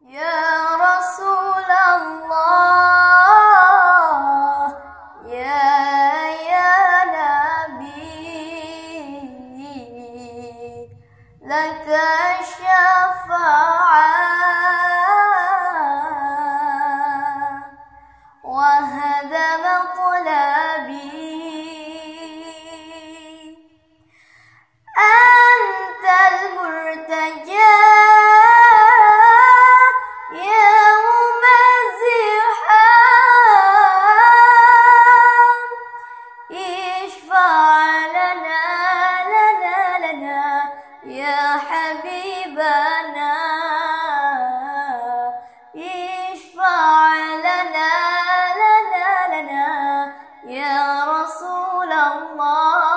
يا رسول الله يا يا نبي لك الشفاعة فعل لنا لنا لنا يا حبيبنا اشفع لنا لنا لنا يا رسول الله.